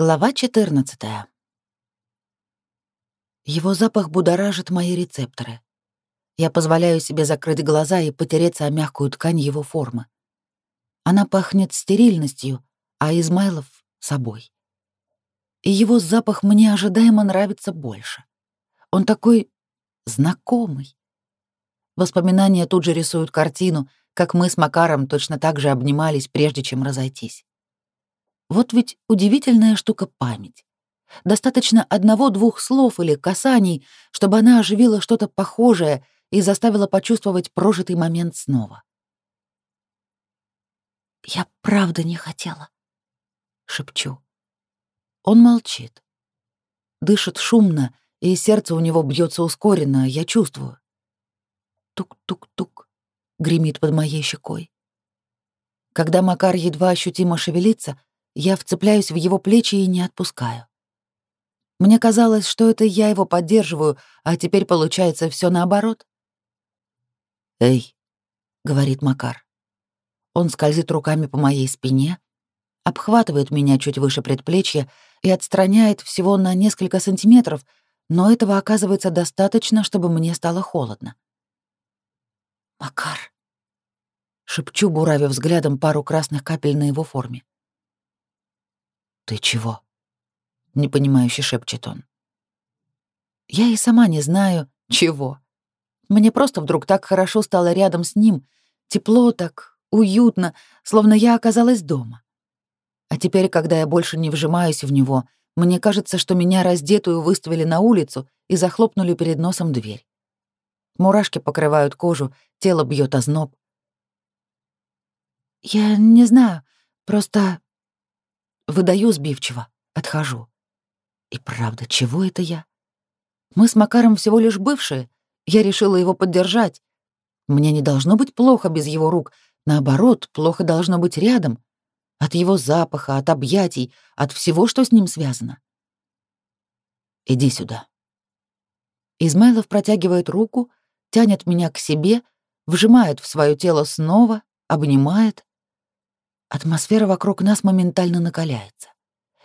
Глава 14. Его запах будоражит мои рецепторы. Я позволяю себе закрыть глаза и потереться о мягкую ткань его формы. Она пахнет стерильностью, а Измайлов — собой. И его запах мне ожидаемо нравится больше. Он такой знакомый. Воспоминания тут же рисуют картину, как мы с Макаром точно так же обнимались, прежде чем разойтись. Вот ведь удивительная штука память. Достаточно одного-двух слов или касаний, чтобы она оживила что-то похожее и заставила почувствовать прожитый момент снова. «Я правда не хотела», — шепчу. Он молчит. Дышит шумно, и сердце у него бьется ускоренно, я чувствую. Тук-тук-тук гремит под моей щекой. Когда Макар едва ощутимо шевелится, я вцепляюсь в его плечи и не отпускаю. Мне казалось, что это я его поддерживаю, а теперь получается все наоборот. «Эй», — говорит Макар. Он скользит руками по моей спине, обхватывает меня чуть выше предплечья и отстраняет всего на несколько сантиметров, но этого оказывается достаточно, чтобы мне стало холодно. «Макар», — шепчу, буравив взглядом пару красных капель на его форме. «Ты чего?» — непонимающе шепчет он. «Я и сама не знаю, чего. Мне просто вдруг так хорошо стало рядом с ним, тепло так, уютно, словно я оказалась дома. А теперь, когда я больше не вжимаюсь в него, мне кажется, что меня раздетую выставили на улицу и захлопнули перед носом дверь. Мурашки покрывают кожу, тело бьет озноб. Я не знаю, просто выдаю сбивчиво, отхожу. И правда, чего это я? Мы с Макаром всего лишь бывшие. Я решила его поддержать. Мне не должно быть плохо без его рук. Наоборот, плохо должно быть рядом. От его запаха, от объятий, от всего, что с ним связано. «Иди сюда». Измайлов протягивает руку, тянет меня к себе, вжимает в свое тело снова, обнимает. Атмосфера вокруг нас моментально накаляется.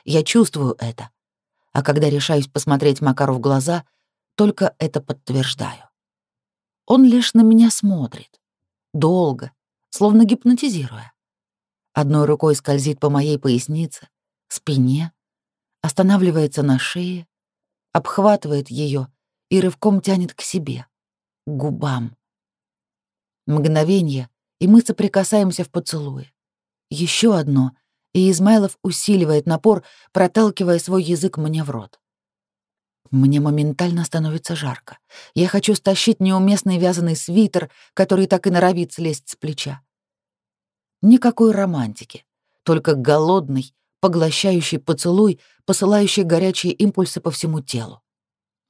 Я чувствую это. А когда решаюсь посмотреть Макару в глаза, только это подтверждаю. Он лишь на меня смотрит. Долго, словно гипнотизируя. Одной рукой скользит по моей пояснице, спине, останавливается на шее, обхватывает ее и рывком тянет к себе, к губам. Мгновение, и мы соприкасаемся в поцелуе. Еще одно, и Измайлов усиливает напор, проталкивая свой язык мне в рот. Мне моментально становится жарко. Я хочу стащить неуместный вязаный свитер, который так и норовит слезть с плеча. Никакой романтики, только голодный, поглощающий поцелуй, посылающий горячие импульсы по всему телу.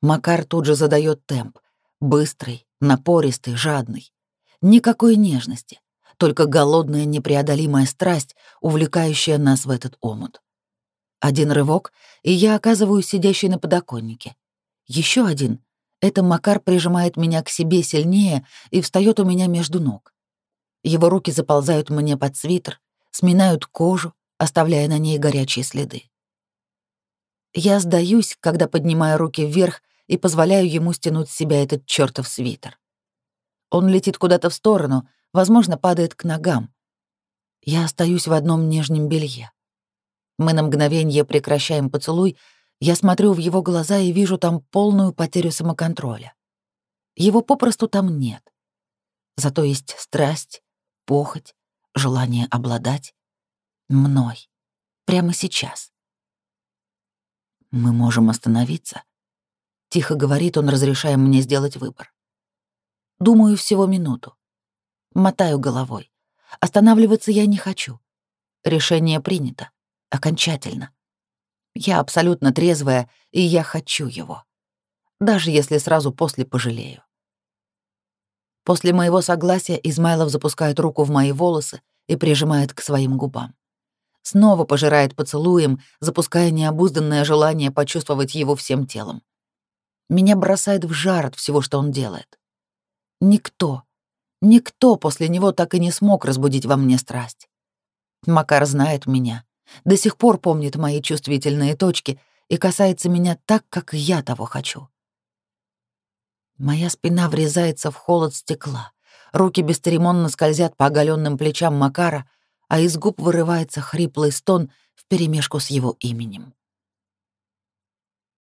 Макар тут же задает темп, быстрый, напористый, жадный. Никакой нежности, только голодная непреодолимая страсть, увлекающая нас в этот омут. Один рывок, и я оказываюсь сидящей на подоконнике. Еще один. Это Макар прижимает меня к себе сильнее и встает у меня между ног. Его руки заползают мне под свитер, сминают кожу, оставляя на ней горячие следы. Я сдаюсь, когда поднимаю руки вверх и позволяю ему стянуть с себя этот чертов свитер. Он летит куда-то в сторону, возможно, падает к ногам. Я остаюсь в одном нижнем белье. Мы на мгновение прекращаем поцелуй, я смотрю в его глаза и вижу там полную потерю самоконтроля. Его попросту там нет. Зато есть страсть, похоть, желание обладать. Мной. Прямо сейчас. «Мы можем остановиться», — тихо говорит он, разрешая мне сделать выбор. Думаю всего минуту. Мотаю головой. Останавливаться я не хочу. Решение принято. Окончательно. Я абсолютно трезвая, и я хочу его. Даже если сразу после пожалею. После моего согласия Измайлов запускает руку в мои волосы и прижимает к своим губам. Снова пожирает поцелуем, запуская необузданное желание почувствовать его всем телом. Меня бросает в жар от всего, что он делает. Никто, Никто после него так и не смог разбудить во мне страсть. Макар знает меня, до сих пор помнит мои чувствительные точки и касается меня так, как я того хочу. Моя спина врезается в холод стекла, руки бесцеремонно скользят по оголенным плечам Макара, а из губ вырывается хриплый стон вперемешку с его именем.